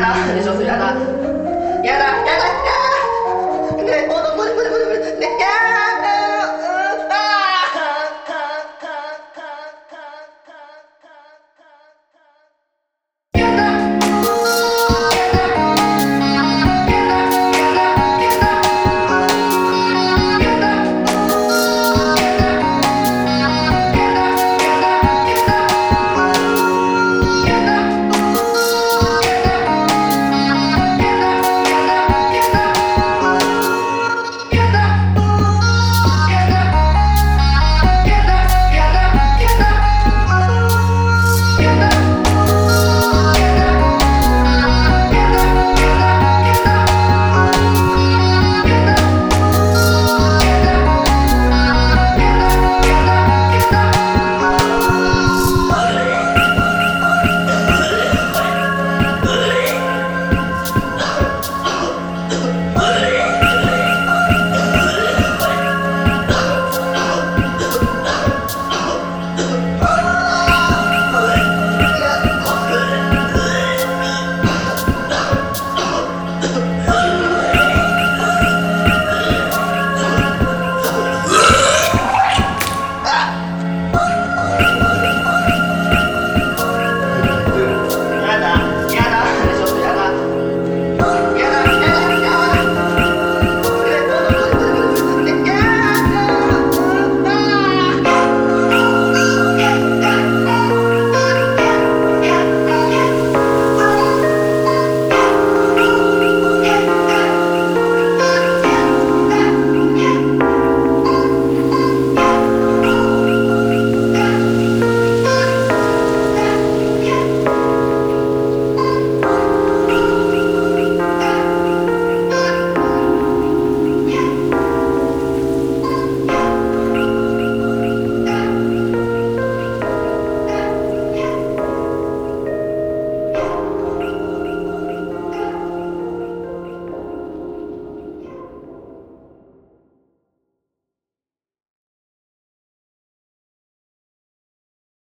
やだでしょそれやだやだ